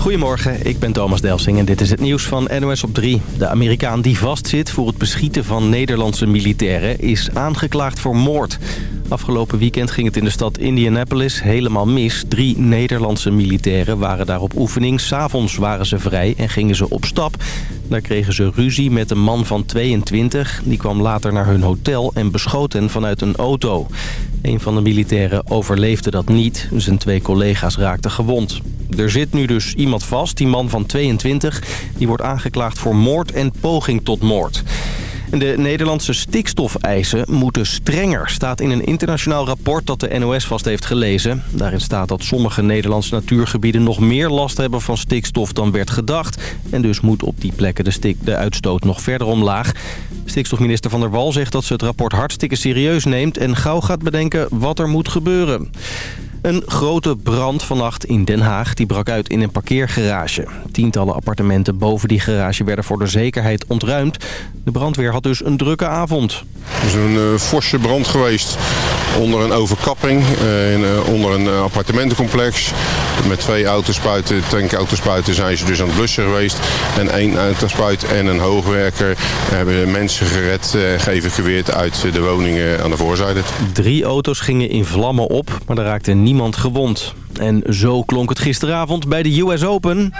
Goedemorgen, ik ben Thomas Delsing en dit is het nieuws van NOS op 3. De Amerikaan die vastzit voor het beschieten van Nederlandse militairen is aangeklaagd voor moord. Afgelopen weekend ging het in de stad Indianapolis helemaal mis. Drie Nederlandse militairen waren daar op oefening. S'avonds waren ze vrij en gingen ze op stap. Daar kregen ze ruzie met een man van 22. Die kwam later naar hun hotel en beschoot hen vanuit een auto. Een van de militairen overleefde dat niet. Zijn twee collega's raakten gewond. Er zit nu dus iemand vast, die man van 22. Die wordt aangeklaagd voor moord en poging tot moord. De Nederlandse stikstofeisen moeten strenger, staat in een internationaal rapport dat de NOS vast heeft gelezen. Daarin staat dat sommige Nederlandse natuurgebieden nog meer last hebben van stikstof dan werd gedacht. En dus moet op die plekken de, de uitstoot nog verder omlaag. Stikstofminister Van der Wal zegt dat ze het rapport hartstikke serieus neemt en gauw gaat bedenken wat er moet gebeuren. Een grote brand vannacht in Den Haag die brak uit in een parkeergarage. Tientallen appartementen boven die garage werden voor de zekerheid ontruimd. De brandweer had dus een drukke avond. Er is een uh, forse brand geweest onder een overkapping, uh, in, uh, onder een appartementencomplex. Met twee autospuiten, tankautospuiten zijn ze dus aan het blussen geweest. En één autospuit en een hoogwerker hebben mensen gered, geëvacueerd uit de woningen aan de voorzijde. Drie auto's gingen in vlammen op, maar er raakte niemand gewond. En zo klonk het gisteravond bij de US Open.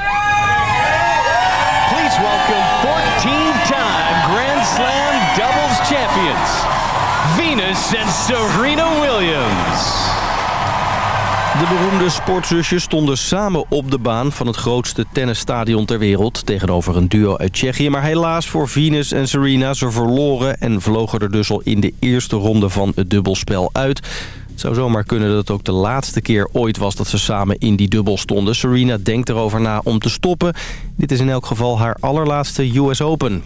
Please welcome 14-time Grand Slam doubles champions, Venus en Serena Williams. De beroemde sportzusjes stonden samen op de baan van het grootste tennisstadion ter wereld... tegenover een duo uit Tsjechië. Maar helaas voor Venus en Serena, ze verloren en vlogen er dus al in de eerste ronde van het dubbelspel uit. Het zou zomaar kunnen dat het ook de laatste keer ooit was dat ze samen in die dubbel stonden. Serena denkt erover na om te stoppen. Dit is in elk geval haar allerlaatste US Open.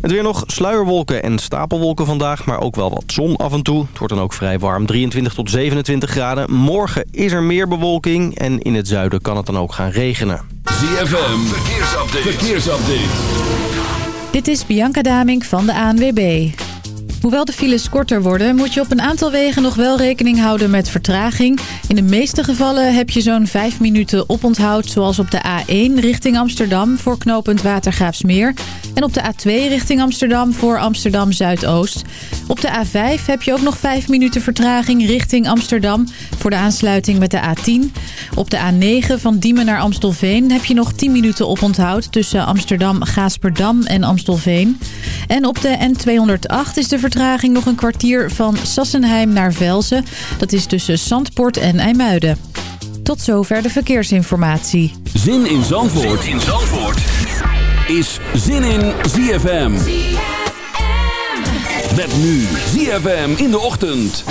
Het weer nog sluierwolken en stapelwolken vandaag, maar ook wel wat zon af en toe. Het wordt dan ook vrij warm, 23 tot 27 graden. Morgen is er meer bewolking en in het zuiden kan het dan ook gaan regenen. ZFM, verkeersupdate. verkeersupdate. Dit is Bianca Damink van de ANWB. Hoewel de files korter worden, moet je op een aantal wegen nog wel rekening houden met vertraging. In de meeste gevallen heb je zo'n 5 minuten oponthoud, zoals op de A1 richting Amsterdam voor knooppunt Watergraafsmeer. En op de A2 richting Amsterdam voor Amsterdam Zuidoost. Op de A5 heb je ook nog 5 minuten vertraging richting Amsterdam voor de aansluiting met de A10. Op de A9 van Diemen naar Amstelveen heb je nog 10 minuten oponthoud tussen Amsterdam, Gaasperdam en Amstelveen. En op de N208 is de vertraging nog een kwartier van Sassenheim naar Velzen. Dat is tussen Zandpoort en IJmuiden. Tot zover de verkeersinformatie. Zin in Zandvoort, zin in Zandvoort. is Zin in ZFM. Met nu ZFM in de ochtend.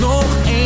Nog één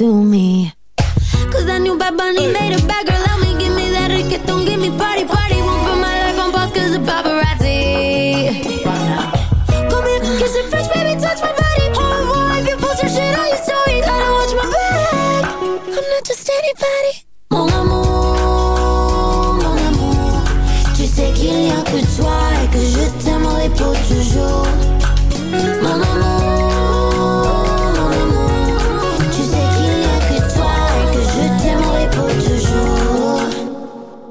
To me.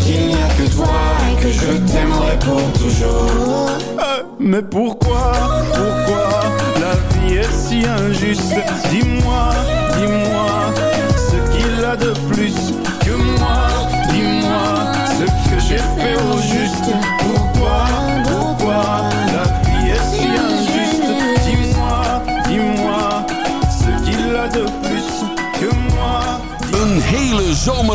Qu'il n'y a que toi et que je t'aimerai pour toujours. Euh, mais pourquoi, pourquoi la vie est si injuste? Dis-moi, dis-moi ce qu'il a de plus que moi.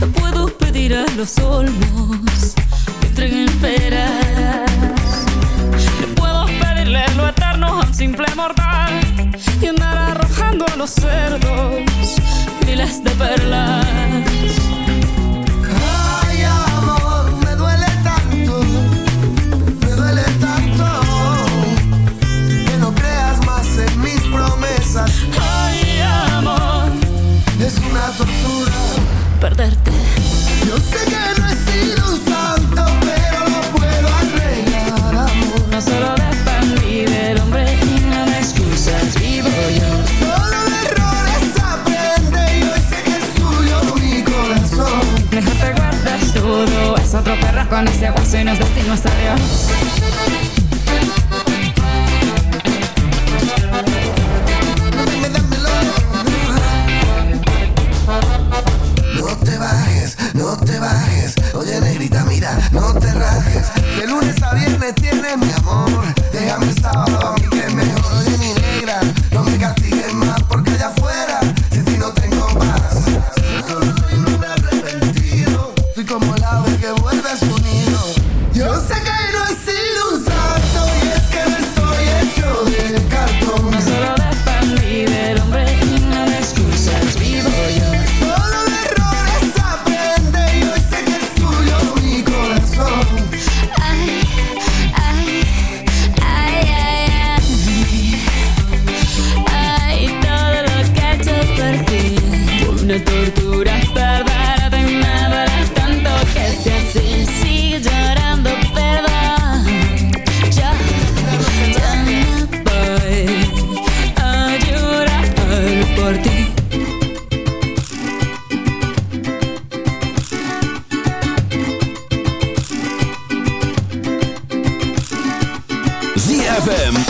No puedo pedir a los olmos que entreguen peras. No puedo pedirle lo eterno a un simple mortal y andar arrojando a los cerdos miles de perlas. con ese guaso y nos destino hasta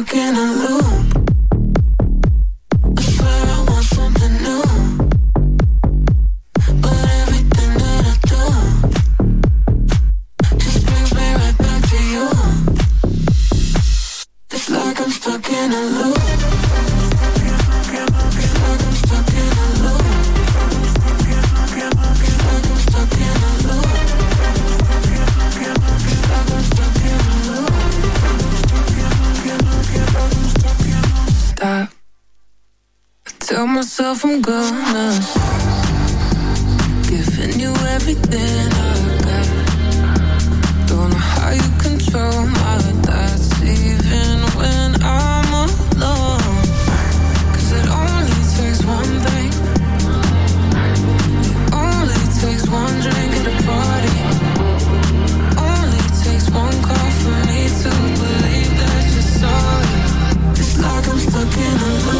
How can I lose? Tell myself I'm gonna Giving you everything I got. Don't know how you control my thoughts Even when I'm alone. Cause it only takes one thing. It only takes one drink at a party. Only takes one call for me to believe that you're sorry. It's like I'm stuck in a loop.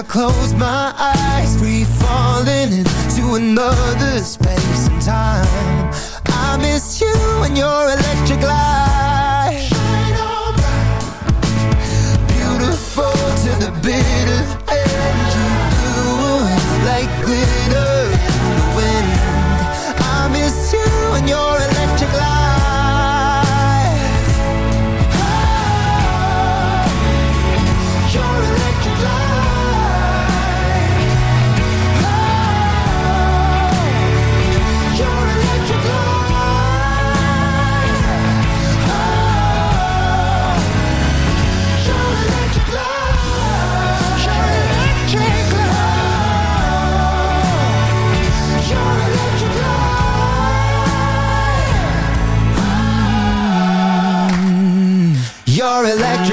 I close my eyes free falling into another space and time. I miss you and your electric light. Shine on bright, Beautiful to the bitter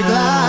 glad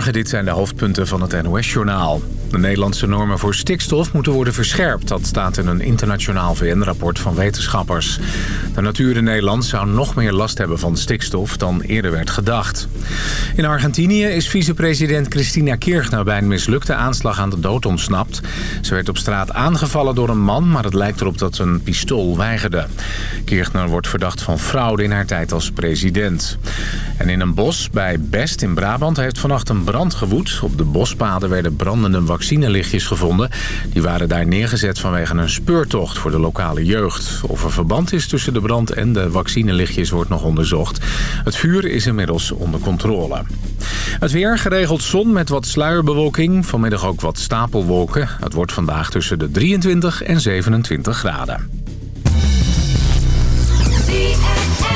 Dit zijn de hoofdpunten van het NOS-journaal. De Nederlandse normen voor stikstof moeten worden verscherpt. Dat staat in een internationaal VN-rapport van wetenschappers. De natuur in Nederland zou nog meer last hebben van stikstof dan eerder werd gedacht. In Argentinië is vicepresident Cristina Kirchner bij een mislukte aanslag aan de dood ontsnapt. Ze werd op straat aangevallen door een man, maar het lijkt erop dat een pistool weigerde. Kirchner wordt verdacht van fraude in haar tijd als president. En in een bos bij Best in Brabant heeft vannacht een brand gewoed. Op de bospaden werden brandende vaccinelichtjes gevonden. Die waren daar neergezet vanwege een speurtocht voor de lokale jeugd. Of er verband is tussen de brand en de vaccinelichtjes wordt nog onderzocht. Het vuur is inmiddels onder controle. Het weer geregeld zon met wat sluierbewolking. Vanmiddag ook wat stapelwolken. Het wordt vandaag tussen de 23 en 27 graden. ZFM.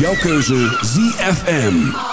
Jouw keuze ZFM.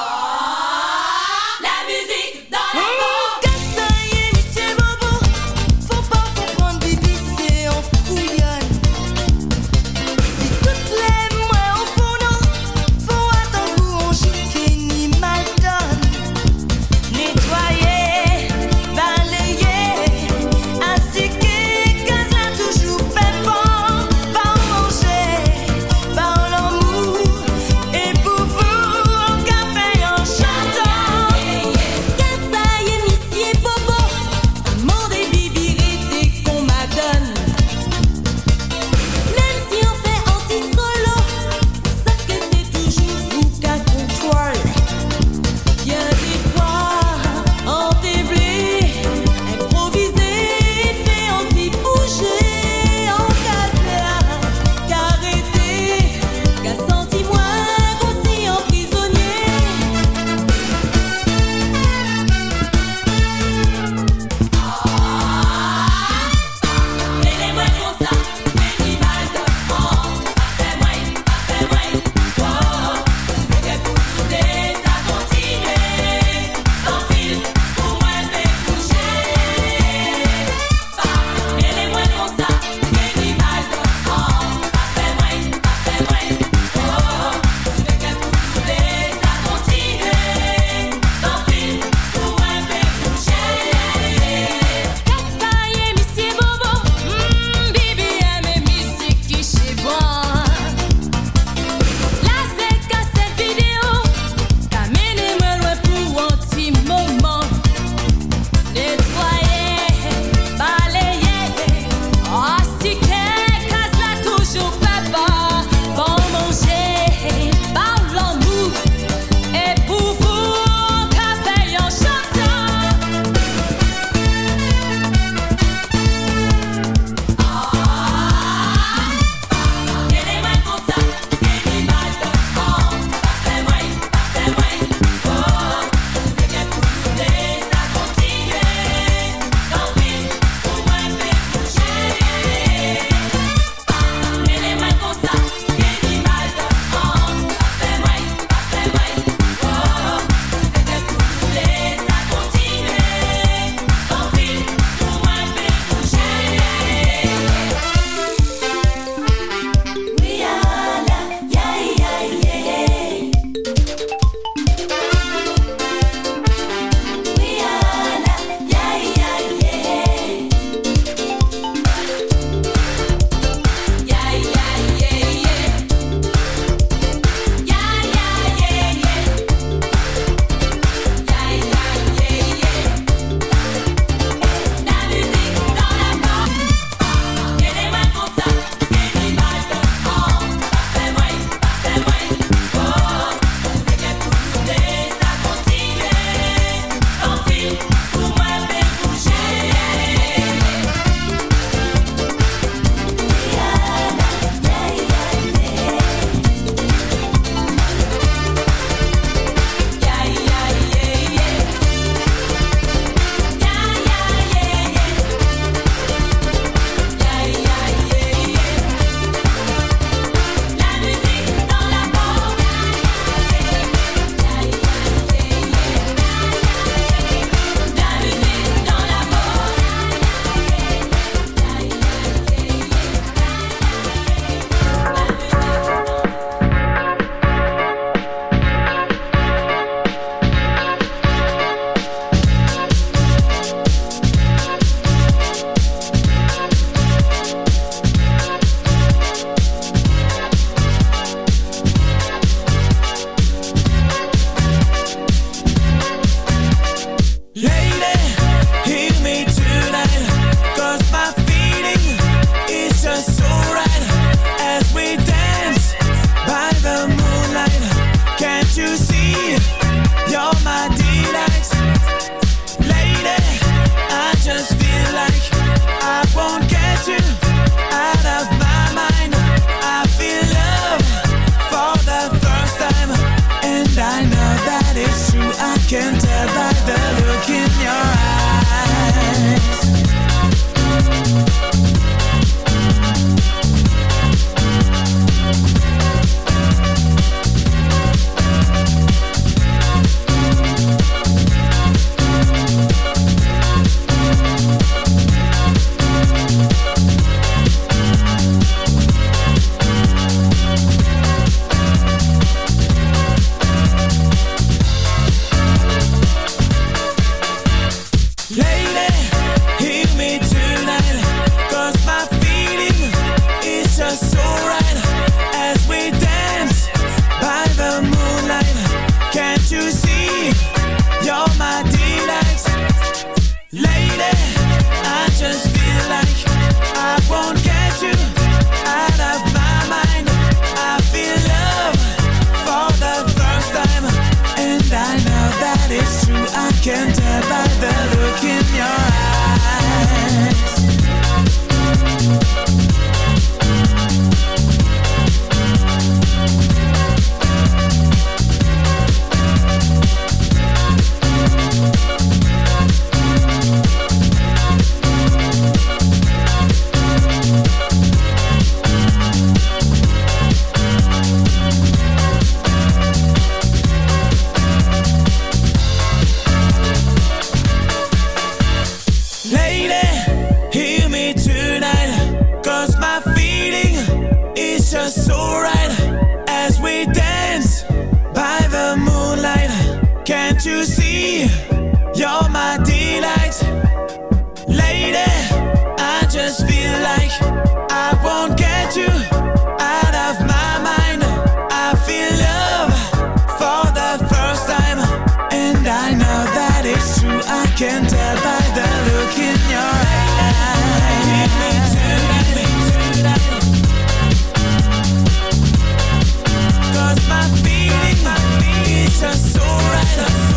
To see? You're my delight, lady. I just feel like I won't get you out of my mind. I feel love for the first time And I know that it's true, I can tell by Shut.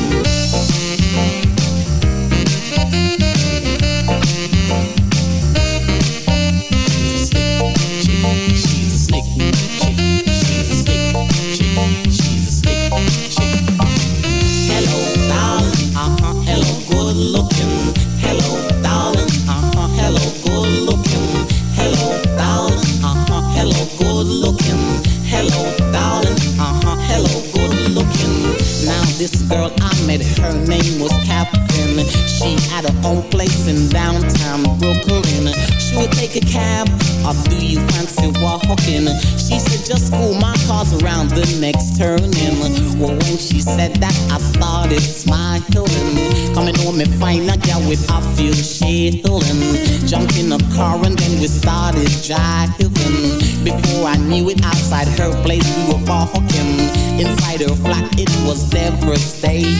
She had her own place in downtown Brooklyn. She would take a cab, or do you fancy walking? She said, just cool, my car's around the next turning. Well, when she said that, I started smiling. Coming home and find a girl with a few shilling. Jumped in a car and then we started driving. Before I knew it, outside her place we were walking. Inside her flat, it was devastating.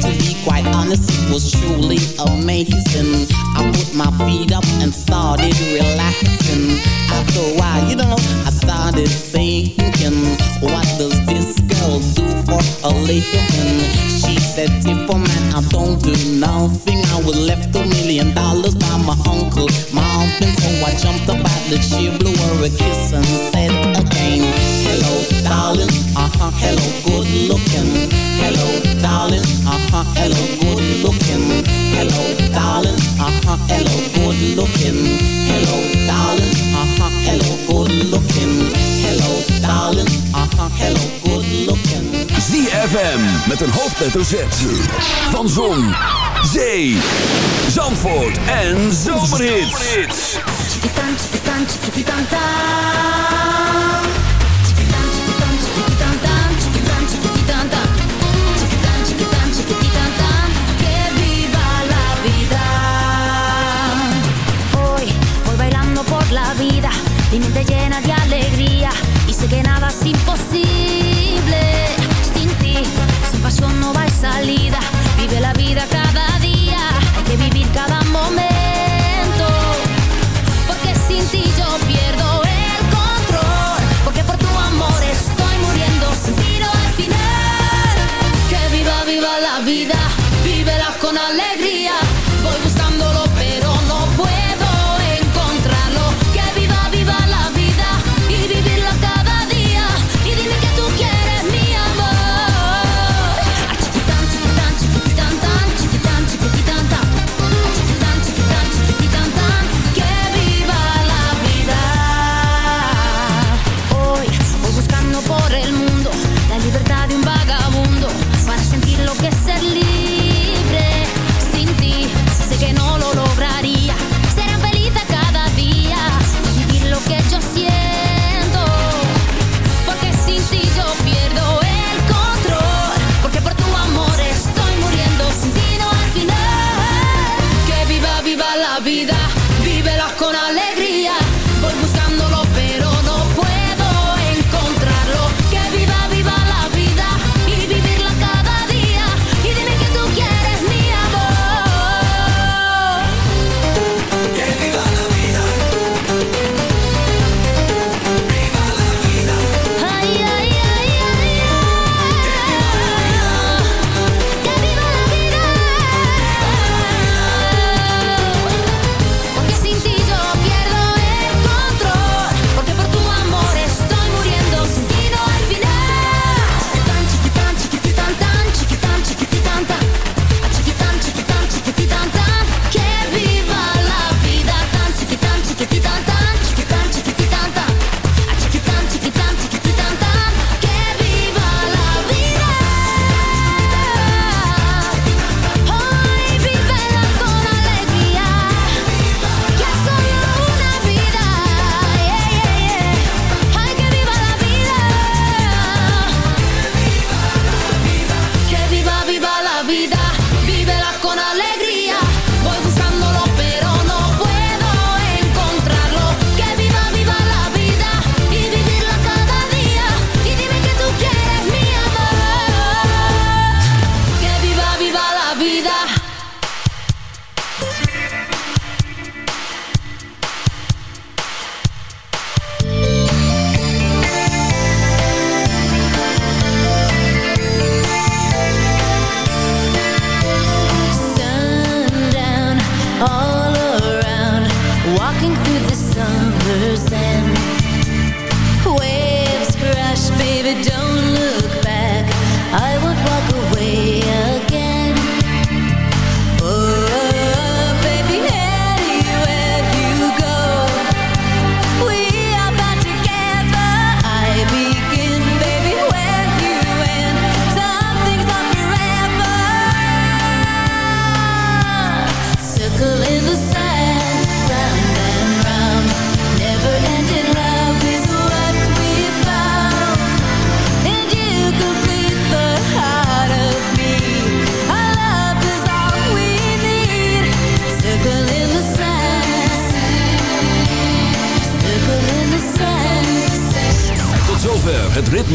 To be quite honest, it was truly amazing. I put my feet up and started relaxing. After a while, you know, I started thinking, what does this girl do for a living? She said, Tipper man, I don't do nothing. I was left a million dollars by my uncle, uncle. So I jumped up out the chair, blew her a kiss and said again, Hello, darling, uh-huh, hello, good looking. Hello, darling, uh-huh, hello, good looking. Hello, darling, uh-huh, hello, good looking. Hello, darling, uh-huh, hello, good looking. Hello, darling, uh-huh, hello, good looking. ZFM met een hoofdletter Z. Van Zon, Zee, Zandvoort en Zomerhits. Chiquitán, llena de